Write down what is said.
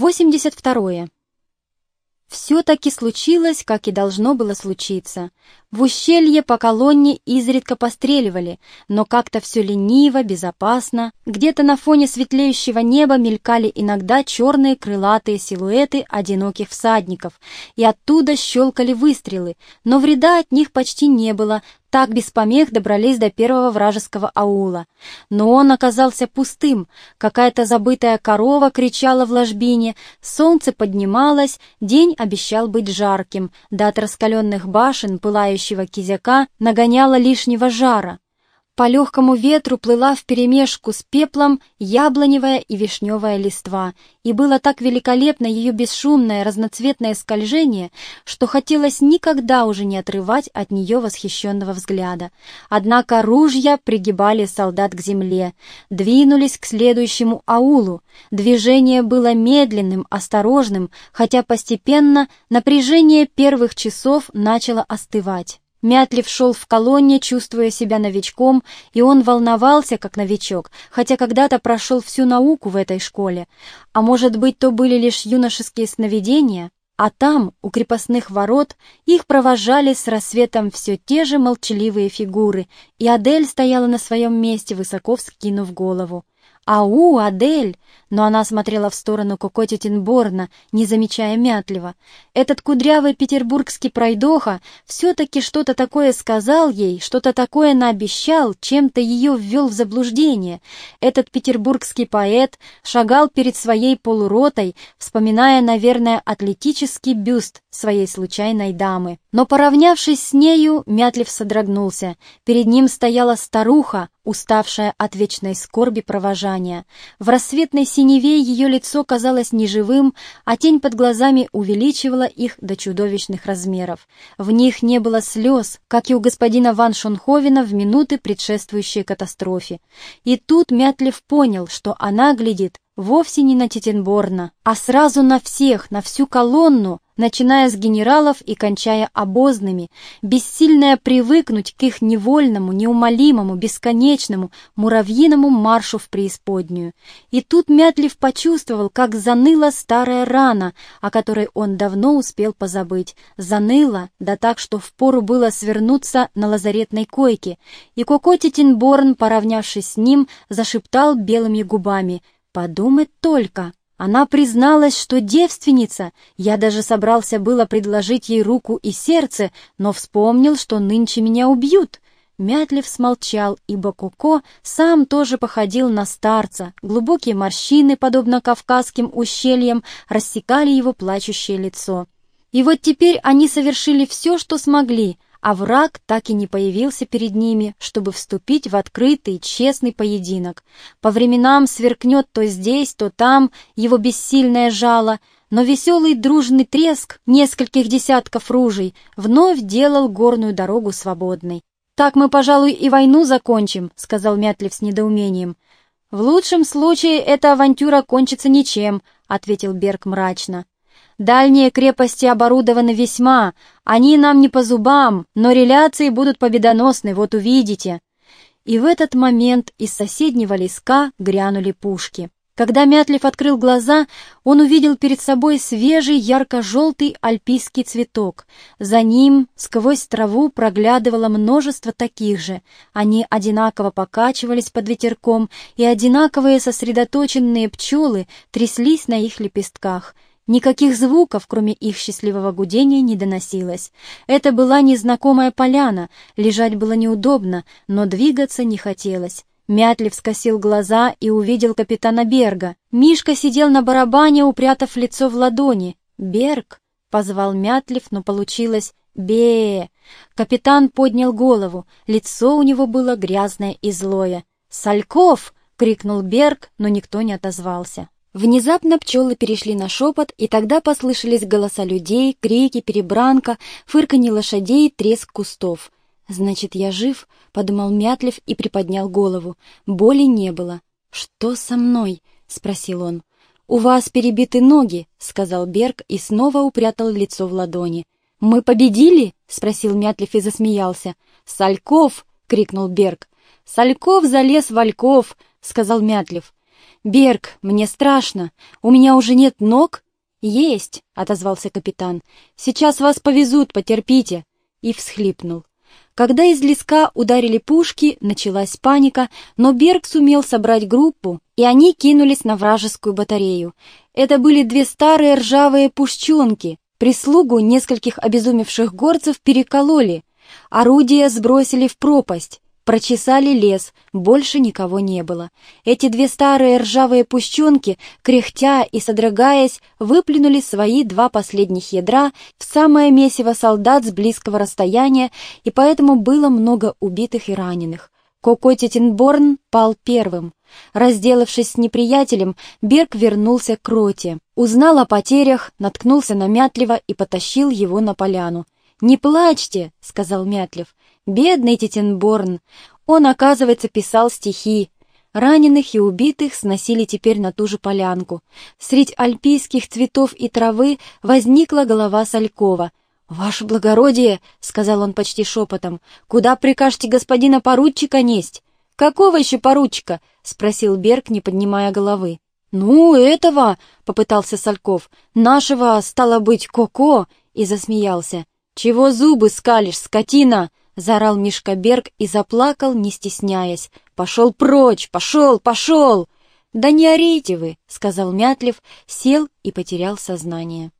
82. Все-таки случилось, как и должно было случиться. В ущелье по колонне изредка постреливали, но как-то все лениво, безопасно. Где-то на фоне светлеющего неба мелькали иногда черные крылатые силуэты одиноких всадников, и оттуда щелкали выстрелы, но вреда от них почти не было, так без помех добрались до первого вражеского аула. Но он оказался пустым. Какая-то забытая корова кричала в ложбине, солнце поднималось, день обещал быть жарким, да от раскаленных башен пылающего кизяка нагоняло лишнего жара. По легкому ветру плыла вперемешку с пеплом яблоневая и вишневая листва, и было так великолепно ее бесшумное разноцветное скольжение, что хотелось никогда уже не отрывать от нее восхищенного взгляда. Однако ружья пригибали солдат к земле, двинулись к следующему аулу. Движение было медленным, осторожным, хотя постепенно напряжение первых часов начало остывать. Мятлив шел в колонне, чувствуя себя новичком, и он волновался, как новичок, хотя когда-то прошел всю науку в этой школе. А может быть, то были лишь юношеские сновидения? А там, у крепостных ворот, их провожали с рассветом все те же молчаливые фигуры, и Адель стояла на своем месте, высоко вскинув голову. «Ау, Адель!» Но она смотрела в сторону Коко Тетенборна, не замечая мятлива. Этот кудрявый петербургский пройдоха все-таки что-то такое сказал ей, что-то такое наобещал, чем-то ее ввел в заблуждение. Этот петербургский поэт шагал перед своей полуротой, вспоминая, наверное, атлетический бюст своей случайной дамы. Но, поравнявшись с нею, Мятлив содрогнулся. Перед ним стояла старуха, уставшая от вечной скорби провожания. В рассветной синеве ее лицо казалось неживым, а тень под глазами увеличивала их до чудовищных размеров. В них не было слез, как и у господина Ван Шонховена в минуты, предшествующие катастрофе. И тут Мятлев понял, что она глядит вовсе не на Титенборна, а сразу на всех, на всю колонну, начиная с генералов и кончая обозными, бессильная привыкнуть к их невольному, неумолимому, бесконечному, муравьиному маршу в преисподнюю. И тут Мятлив почувствовал, как заныла старая рана, о которой он давно успел позабыть. Заныла, да так, что впору было свернуться на лазаретной койке, и Коко Титенборн, поравнявшись с ним, зашептал белыми губами «Подумать только!» Она призналась, что девственница. Я даже собрался было предложить ей руку и сердце, но вспомнил, что нынче меня убьют. Мятлив смолчал, ибо Коко сам тоже походил на старца. Глубокие морщины, подобно кавказским ущельям, рассекали его плачущее лицо. И вот теперь они совершили все, что смогли — а враг так и не появился перед ними, чтобы вступить в открытый, честный поединок. По временам сверкнет то здесь, то там его бессильное жало, но веселый дружный треск нескольких десятков ружей вновь делал горную дорогу свободной. «Так мы, пожалуй, и войну закончим», — сказал Мятлев с недоумением. «В лучшем случае эта авантюра кончится ничем», — ответил Берг мрачно. Дальние крепости оборудованы весьма, они нам не по зубам, но реляции будут победоносны, вот увидите». И в этот момент из соседнего леска грянули пушки. Когда Мятлев открыл глаза, он увидел перед собой свежий ярко-желтый альпийский цветок. За ним сквозь траву проглядывало множество таких же. Они одинаково покачивались под ветерком, и одинаковые сосредоточенные пчелы тряслись на их лепестках — Никаких звуков, кроме их счастливого гудения, не доносилось. Это была незнакомая поляна, лежать было неудобно, но двигаться не хотелось. Мятлив скосил глаза и увидел капитана Берга. Мишка сидел на барабане, упрятав лицо в ладони. «Берг!» — позвал Мятлив, но получилось бе Капитан поднял голову, лицо у него было грязное и злое. «Сальков!» — крикнул Берг, но никто не отозвался. Внезапно пчелы перешли на шепот, и тогда послышались голоса людей, крики, перебранка, фырканье лошадей, треск кустов. «Значит, я жив?» — подумал Мятлев и приподнял голову. Боли не было. «Что со мной?» — спросил он. «У вас перебиты ноги», — сказал Берг и снова упрятал лицо в ладони. «Мы победили?» — спросил Мятлев и засмеялся. «Сальков!» — крикнул Берг. «Сальков залез Вальков!» — сказал Мятлев. «Берг, мне страшно. У меня уже нет ног?» «Есть», — отозвался капитан. «Сейчас вас повезут, потерпите». И всхлипнул. Когда из леска ударили пушки, началась паника, но Берг сумел собрать группу, и они кинулись на вражескую батарею. Это были две старые ржавые пушченки. Прислугу нескольких обезумевших горцев перекололи. Орудия сбросили в пропасть. Прочесали лес, больше никого не было. Эти две старые ржавые пущенки, кряхтя и содрогаясь, выплюнули свои два последних ядра в самое месиво солдат с близкого расстояния, и поэтому было много убитых и раненых. Коко Тетенборн пал первым. Разделавшись с неприятелем, Берг вернулся к роте. Узнал о потерях, наткнулся на Мятлева и потащил его на поляну. «Не плачьте», — сказал Мятлев. Бедный Титенборн! Он, оказывается, писал стихи. Раненых и убитых сносили теперь на ту же полянку. Средь альпийских цветов и травы возникла голова Салькова. «Ваше благородие!» — сказал он почти шепотом. «Куда прикажете господина поручика несть?» «Какого еще поручика?» — спросил Берг, не поднимая головы. «Ну, этого!» — попытался Сальков. «Нашего, стало быть, Коко!» — и засмеялся. «Чего зубы скалишь, скотина?» — заорал Мишка Берг и заплакал, не стесняясь. «Пошел прочь! Пошел! Пошел!» «Да не орите вы!» — сказал Мятлев, сел и потерял сознание.